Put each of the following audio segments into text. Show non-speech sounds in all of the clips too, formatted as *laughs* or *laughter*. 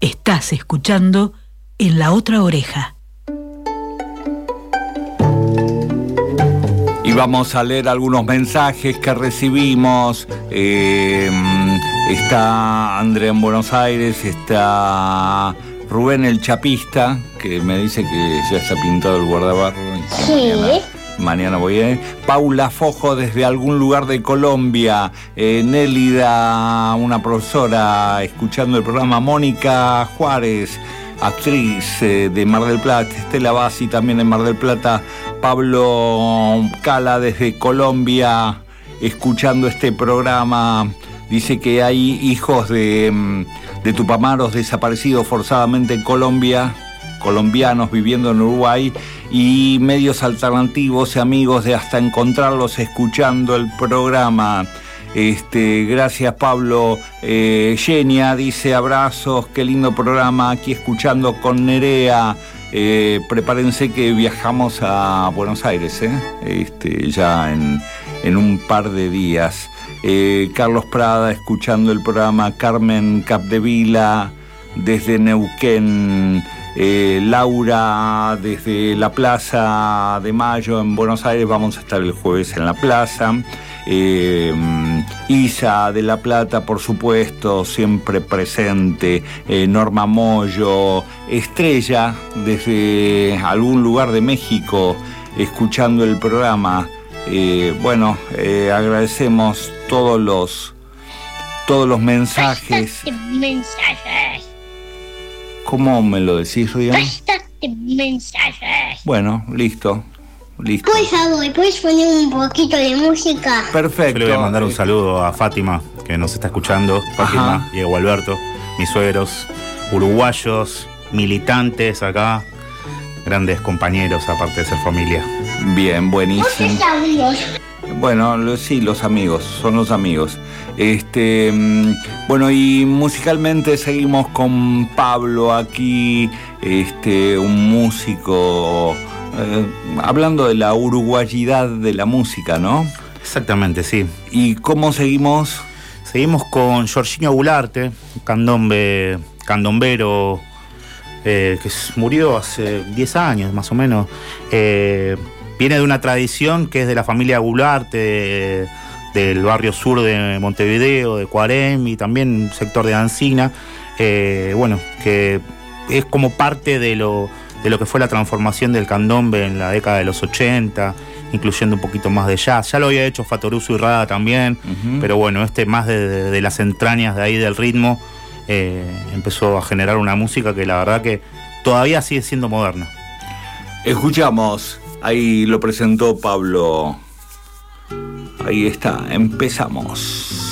Estás escuchando en la otra oreja. Y vamos a leer algunos mensajes que recibimos. Eh, está Andrea en Buenos Aires, está Rubén el Chapista, que me dice que ya está pintado el guardabarro. Sí. Mañana voy a ir. Paula Fojo desde algún lugar de Colombia. Eh, Nélida, una profesora, escuchando el programa. Mónica Juárez, actriz eh, de Mar del Plata. Estela Bassi también en Mar del Plata. Pablo Cala desde Colombia, escuchando este programa. Dice que hay hijos de, mm, de tupamaros desaparecidos forzadamente en Colombia colombianos viviendo en Uruguay y medios alternativos y amigos de hasta encontrarlos escuchando el programa. Este, gracias Pablo. Eh, Genia dice abrazos, qué lindo programa aquí escuchando con Nerea. Eh, prepárense que viajamos a Buenos Aires, ¿eh? este, ya en, en, un par de días. Eh, Carlos Prada escuchando el programa, Carmen Capdevila desde Neuquén. Eh, Laura desde la Plaza de Mayo en Buenos Aires, vamos a estar el jueves en la plaza. Eh, Isa de La Plata, por supuesto, siempre presente. Eh, Norma Moyo, Estrella desde algún lugar de México, escuchando el programa. bueno, agradecemos todos los todos los mensajes. mensajes. ¿Cómo me lo decís, Rian? Bastante mensajes. Bueno, listo. Listo. Por favor, ¿puedes poner un poquito de música? Perfecto. Yo le voy a mandar un saludo a Fátima, que nos está escuchando. Fátima, Diego Alberto, mis suegros, uruguayos, militantes acá, grandes compañeros, aparte de ser familia. Bien, buenísimo. Amigos. Bueno, sí, los amigos, son los amigos. Este, mm, bueno, y musicalmente seguimos con Pablo aquí, este, un músico, eh, hablando de la uruguayidad de la música, ¿no? Exactamente, sí. ¿Y cómo seguimos? Seguimos con Jorginho Gularte, un candombe, candombero eh, que murió hace 10 años más o menos. Eh, viene de una tradición que es de la familia Gularte, de- del barrio sur de Montevideo, de Cuarem y también un sector de Ancina. Eh, bueno, que es como parte de lo, de lo que fue la transformación del candombe en la década de los 80, incluyendo un poquito más de jazz. Ya lo había hecho Fatoruso y Rada también, pero bueno, este más de, de- de las entrañas de ahí del ritmo eh, empezó a generar una música que la verdad que todavía sigue siendo moderna. Escuchamos, ahí lo presentó Pablo. Ahí está, empezamos.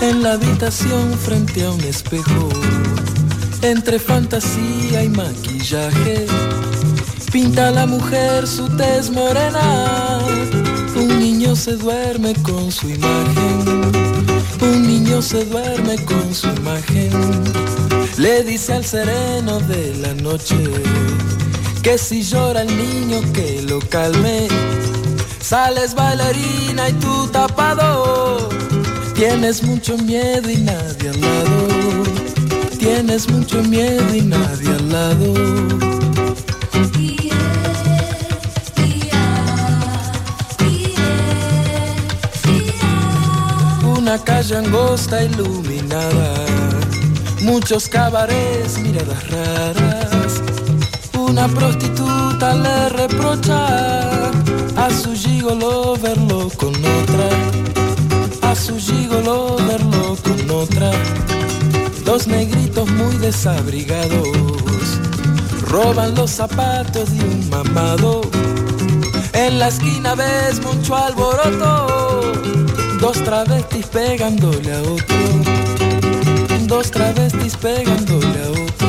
En la habitación frente a un espejo, entre fantasía y maquillaje, pinta la mujer su tez morena. Un niño se duerme con su imagen, un niño se duerme con su imagen. Le dice al sereno de la noche que si llora el niño que lo calme. Sales bailarina y tú tapado. Tienes mucho miedo y nadie al lado. Tienes mucho miedo y nadie al lado. Una calle angosta iluminada. Muchos cabarets, miradas raras. Una prostituta le reprocha a su gigolo verlo con otra. A su gigolo verlo con otra. Dos negritos muy desabrigados roban los zapatos de un mamado. En la esquina ves mucho alboroto. Dos travestis pegándole a otro. Dos travestis pegándole a otro.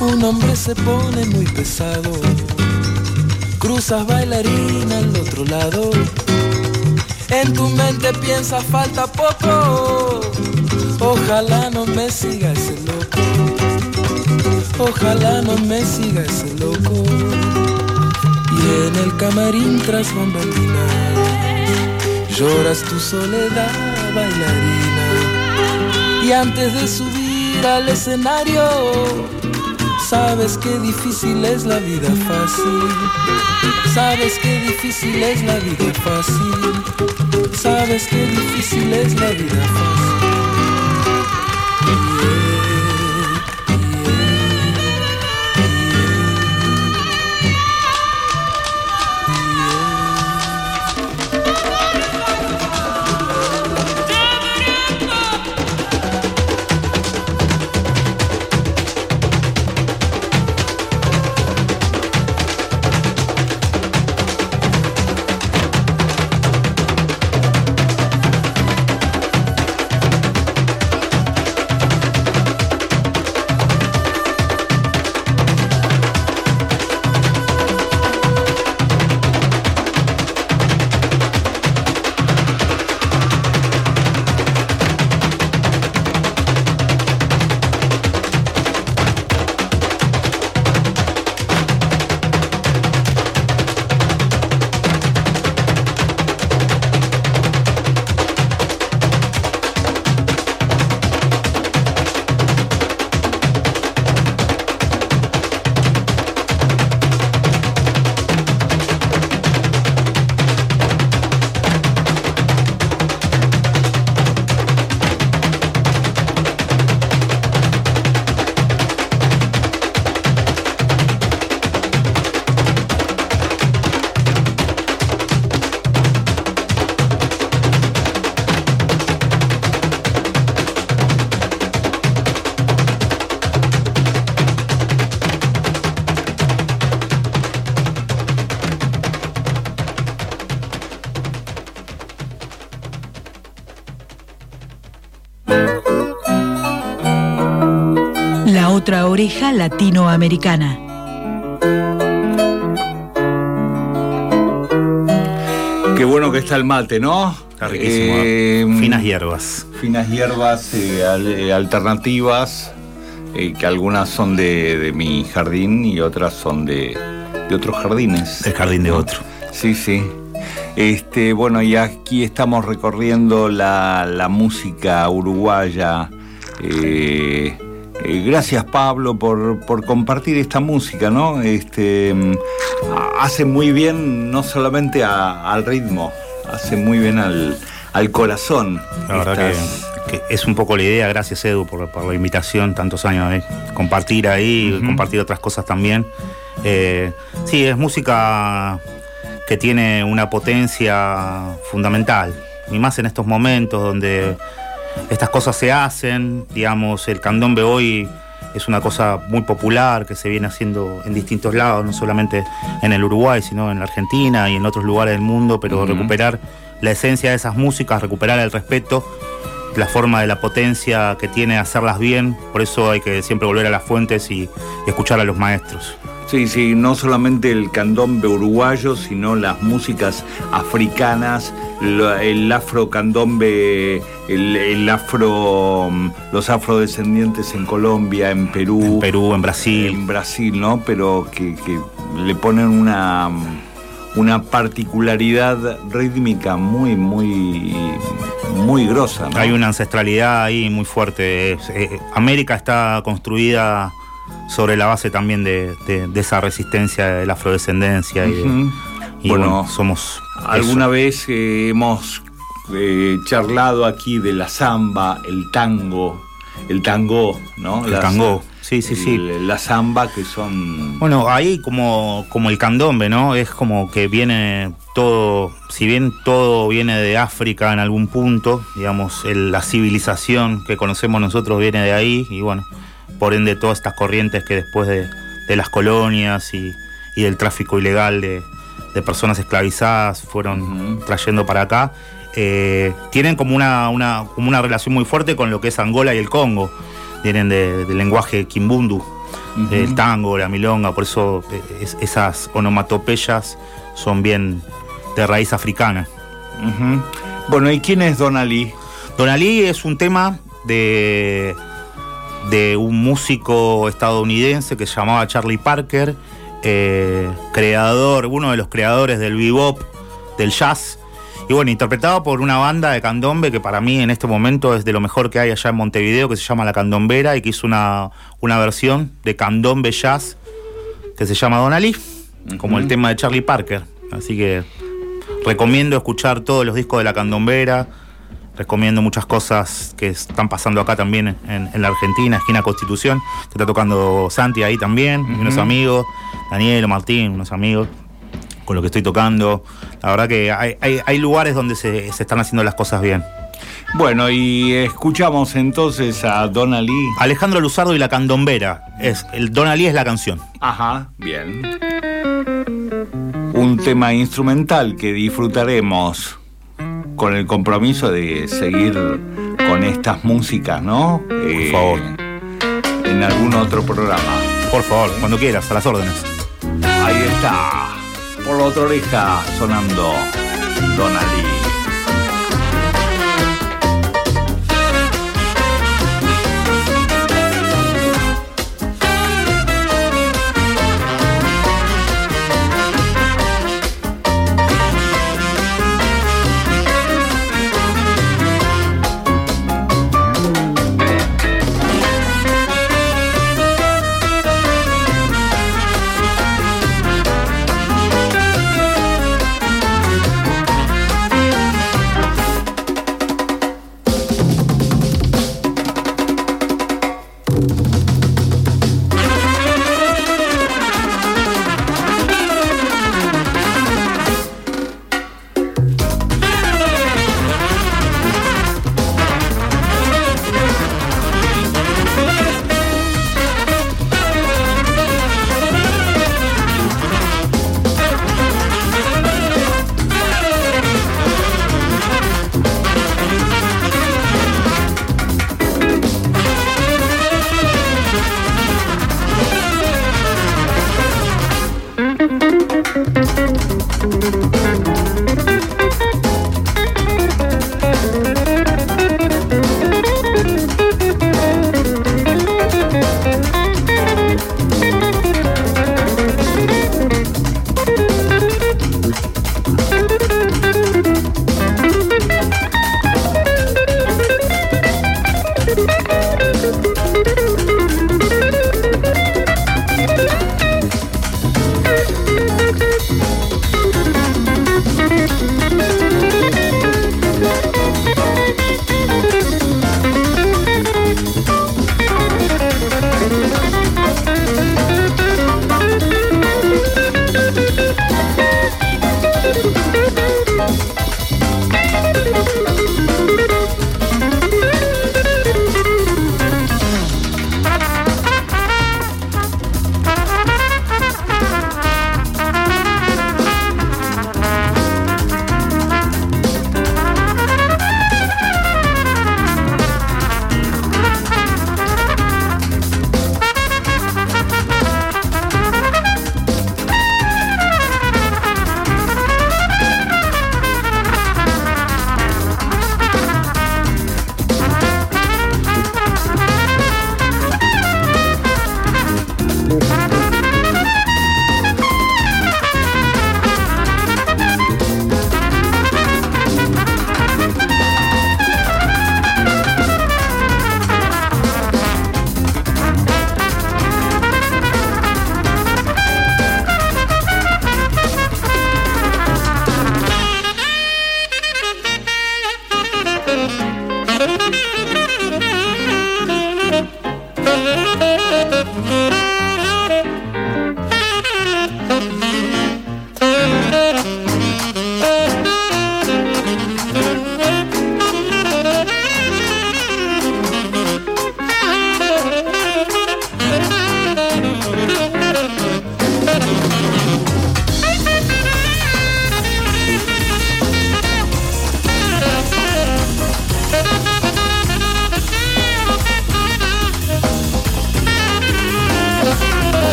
Un hombre se pone muy pesado. Cruzas bailarina al otro lado. En tu mente piensa falta poco. Ojalá no me siga ese loco. Ojalá no me siga ese loco. En el camarín tras bambalinas lloras tu soledad bailarina. Y antes de subir al escenario, sabes que difícil es la vida fácil. Sabes que difícil es la vida fácil. Sabes que difícil es la vida fácil. Oreja latinoamericana. Qué bueno que está el mate, ¿no? Está riquísimo. Eh, Finas hierbas. Finas hierbas eh, eh, alternativas, eh, que algunas son de, de mi jardín y otras son de, de otros jardines. El jardín de otro. Sí, sí. Este, bueno, y aquí estamos recorriendo la, la música uruguaya. Eh, eh, gracias Pablo por, por compartir esta música, ¿no? Este, mm, hace muy bien no solamente a- al ritmo, hace muy bien al, al corazón. La verdad que, Estas- que es un poco la idea, gracias Edu por, por la invitación, tantos años de compartir ahí, compartir otras cosas también. Eh, sí, es música que tiene una potencia fundamental, y más en estos momentos donde estas cosas se hacen, digamos, el candombe hoy es una cosa muy popular que se viene haciendo en distintos lados, no solamente en el Uruguay, sino en la Argentina y en otros lugares del mundo, pero recuperar la esencia de esas músicas, recuperar el respeto, la forma de la potencia que tiene hacerlas bien, por eso hay que siempre volver a las fuentes y, y escuchar a los maestros. Sí, sí, no solamente el candombe uruguayo, sino las músicas africanas, el afro candombe, el, el afro, mm, los afrodescendientes en Colombia, en Perú, En Perú, en Brasil. en Brasil, ¿no? Pero que, que le ponen una, una particularidad rítmica muy, muy, muy grosa, ¿no? Hay una ancestralidad ahí muy fuerte. Es- eh, América está construida sobre la base también de, de- de esa resistencia de la afrodescendencia. y Bueno, bueno, somos. Alguna eso. vez eh, hemos eh, charlado aquí de la samba, el tango, el tango, ¿no? El Las- tango. Sí, sí, sí. La samba que son... Bueno, ahí como, como el candombe, ¿no? Es como que viene todo, si bien todo viene de África en algún punto, digamos, el- la civilización que conocemos nosotros viene de ahí, y bueno, por ende todas estas corrientes que después de, de las colonias y, y del tráfico ilegal de, de personas esclavizadas fueron trayendo para acá, eh, tienen como una, una, como una relación muy fuerte con lo que es Angola y el Congo. Vienen de- del lenguaje kimbundu, el tango, la milonga, por eso eh, es- esas onomatopeyas son bien de raíz africana. Bueno, ¿y quién es Don Ali? Don Ali es un tema de, de un músico estadounidense que se llamaba Charlie Parker, eh, creador, uno de los creadores del bebop, del jazz. Y bueno, interpretado por una banda de candombe que para mí en este momento es de lo mejor que hay allá en Montevideo, que se llama La Candombera y que hizo una, una versión de candombe jazz que se llama Don Ali, como el tema de Charlie Parker. Así que recomiendo escuchar todos los discos de La Candombera, recomiendo muchas cosas que están pasando acá también en, en la Argentina, esquina Constitución, que está tocando Santi ahí también, y unos amigos, Daniel Martín, unos amigos con lo que estoy tocando. La verdad que hay, hay- hay lugares donde se, se están haciendo las cosas bien. Bueno, y escuchamos entonces a Don Ali. Alejandro Luzardo y la Candombera. Es, el Don Ali es la canción. Ajá, bien. Un tema instrumental que disfrutaremos con el compromiso de seguir con estas músicas, ¿no? Por favor. En algún otro programa. Por favor, cuando quieras, a las órdenes. Ahí está. Por la otra oreja sonando Don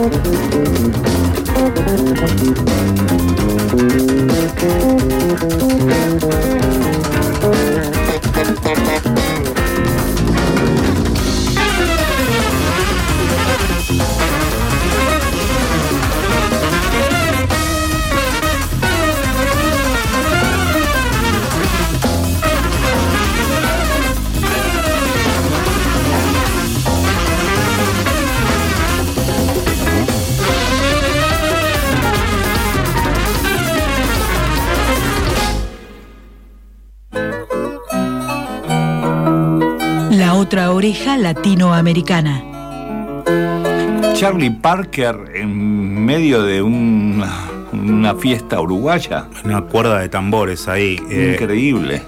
Thank you. Latinoamericana. Charlie Parker en medio de un- una fiesta uruguaya. Una cuerda de tambores ahí. eh, Increíble.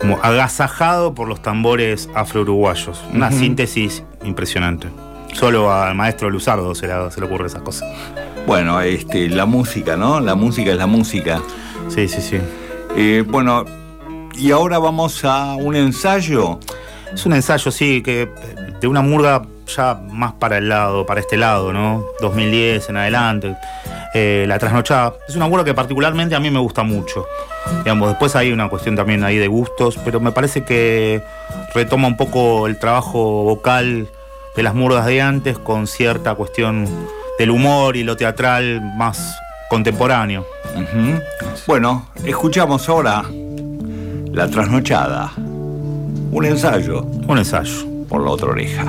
como agasajado por los tambores afro-uruguayos. Una síntesis impresionante. Solo al maestro Luzardo se le, se le ocurre esas cosas. Bueno, este, la música, ¿no? La música es la música. Sí, sí, sí. Eh, bueno, y ahora vamos a un ensayo. Es un ensayo, sí, que eh, de una murga ya más para el lado, para este lado, ¿no? 2010 en adelante. Eh, la trasnochada. Es una murga que particularmente a mí me gusta mucho. Digamos, después hay una cuestión también ahí de gustos, pero me parece que retoma un poco el trabajo vocal de las murgas de antes con cierta cuestión del humor y lo teatral más contemporáneo. Bueno, escuchamos ahora La trasnochada. Un ensayo Un ensayo. por la otra oreja.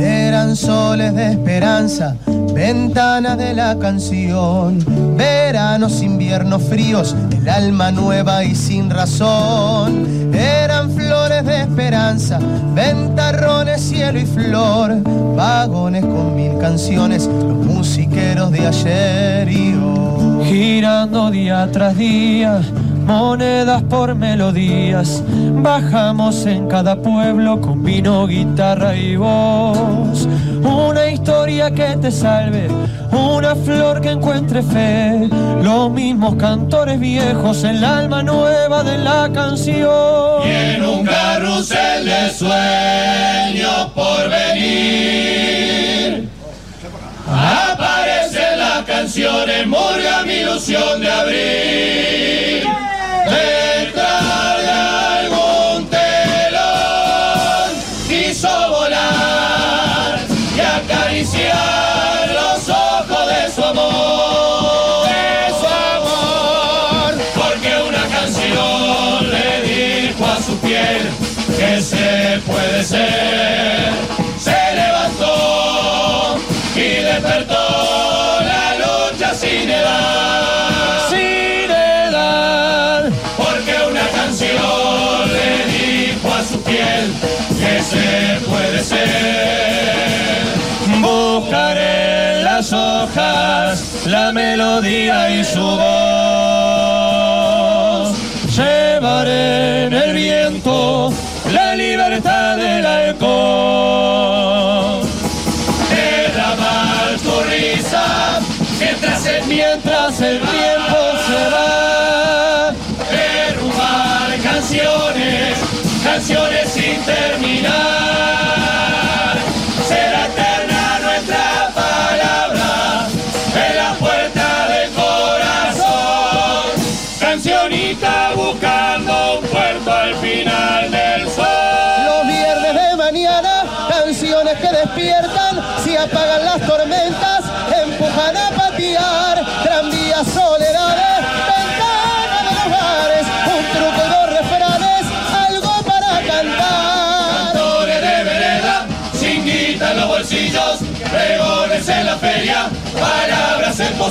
Eran soles de esperanza, ventanas de la canción, veranos, inviernos fríos, el alma nueva y sin razón. Eran flores de esperanza, ventarrones, cielo y flor, vagones con mil canciones, los musiqueros de ayer y hoy. Girando día tras día, monedas por melodías, bajamos en cada pueblo con vino, guitarra y voz. Una historia que te salve, una flor que encuentre fe, los mismos cantores viejos, el alma nueva de la canción. en un carrusel de sueños por venir. Aparecen las canciones, murga mi ilusión de abrir. Ser. Se levantó y despertó la lucha sin edad. Sin edad, Porque una canción le dijo a su piel que se puede ser. buscaré las hojas la melodía y su voz. Llevaré en el viento la libertad del halcón. Derramar tu risa mientras Mientras el tiempo se va, derrumbar canciones, canciones sin terminar.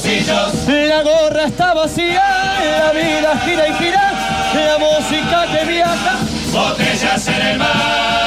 La gorra está vacía, la vida gira y gira, la música que viaja. Botellas en el mar,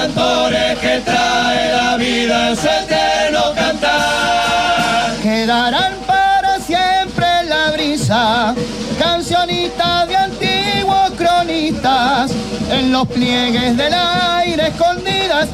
cantores que trae la vida en su eterno cantar. Quedarán para siempre la brisa, cancionitas de antiguos cronistas, en los pliegues del aire escondidas,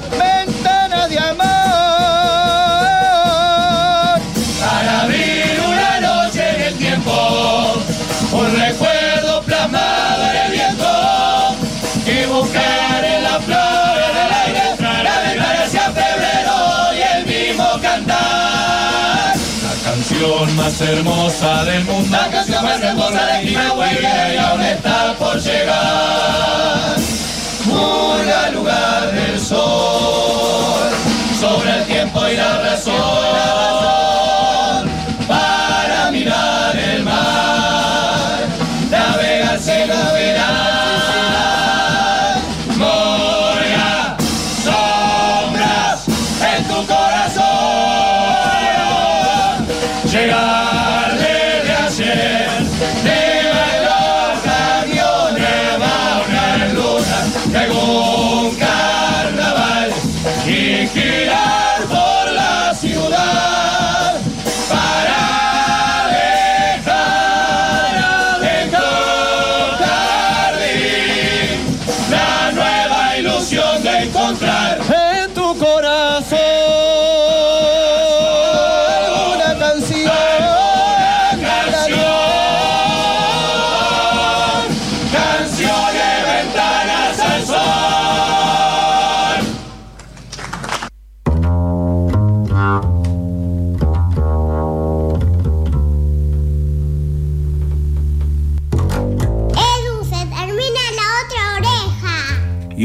más hermosa del mundo, la canción más hermosa de Quilapue y aún está por llegar. Al lugar del sol, sobre el tiempo y la razón,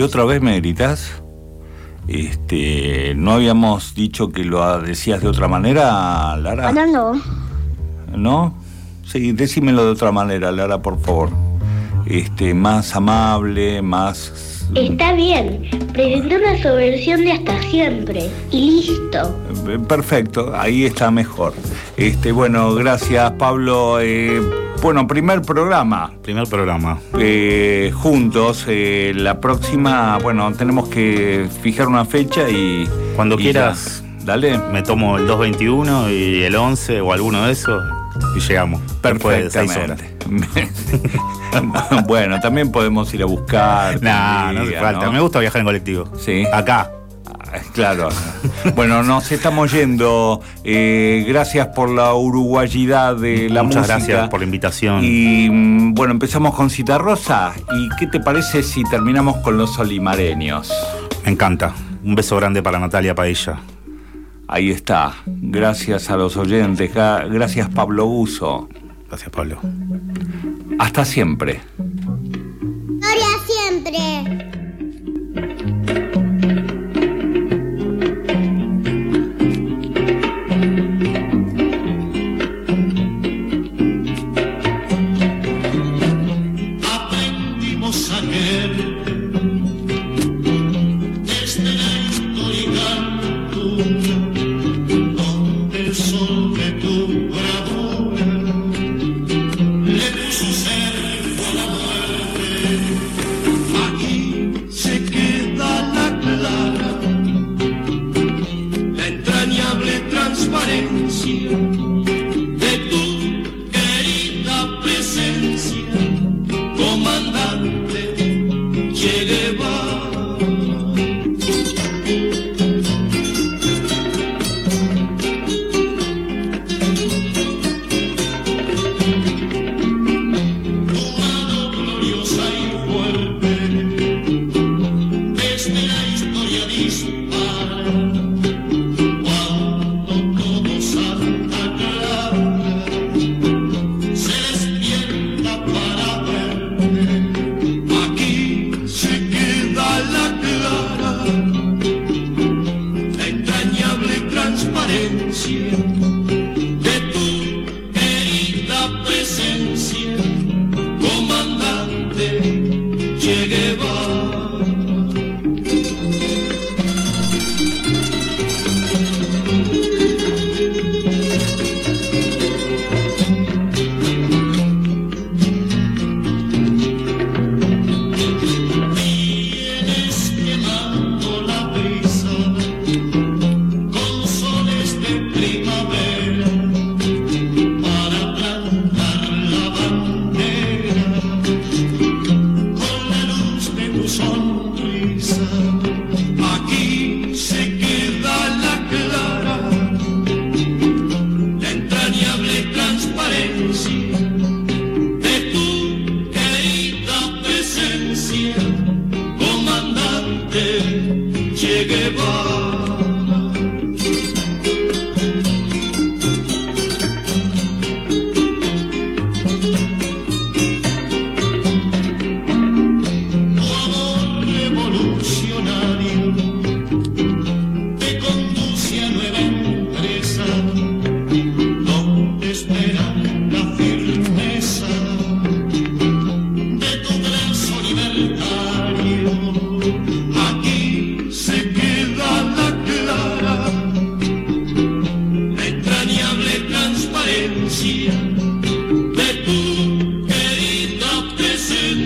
¿Y otra vez me gritas? Este, ¿no habíamos dicho que lo decías de otra manera, Lara? Ahora no. ¿No? Sí, decímelo de otra manera, Lara, por favor. Este, más amable, más... Está bien. Presenté una subversión de hasta siempre. Y listo. Perfecto, ahí está mejor. Este, bueno, gracias, Pablo. Eh, bueno, primer programa. Primer programa. eh, juntos. eh, la próxima, bueno, tenemos que fijar una fecha y. Cuando y quieras. ya. Dale. Me tomo el 221 y el 11 o alguno de esos y llegamos. Horas. Perfectamente. *laughs* bueno, también podemos ir a buscar. Nah, no hace diría, falta. ¿no? Me gusta viajar en colectivo. Sí. Acá. *laughs* Claro. Bueno, nos estamos yendo. Eh, gracias por la uruguayidad de la Muchas música. gracias por la invitación. Y mm, bueno, empezamos con Cita Rosa. ¿Y qué te parece si terminamos con los olimareños? Me encanta. Un beso grande para Natalia Paella. Ahí está. Gracias a los oyentes. Gracias Pablo Uso. Gracias, Pablo. Hasta siempre. Gloria siempre.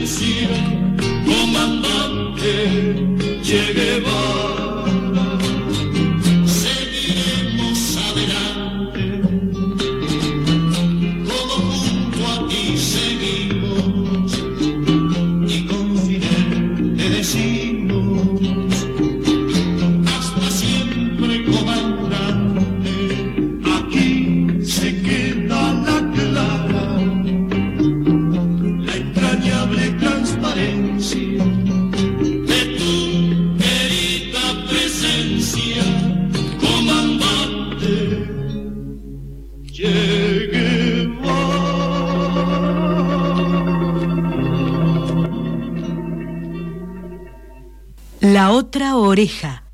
La oreja.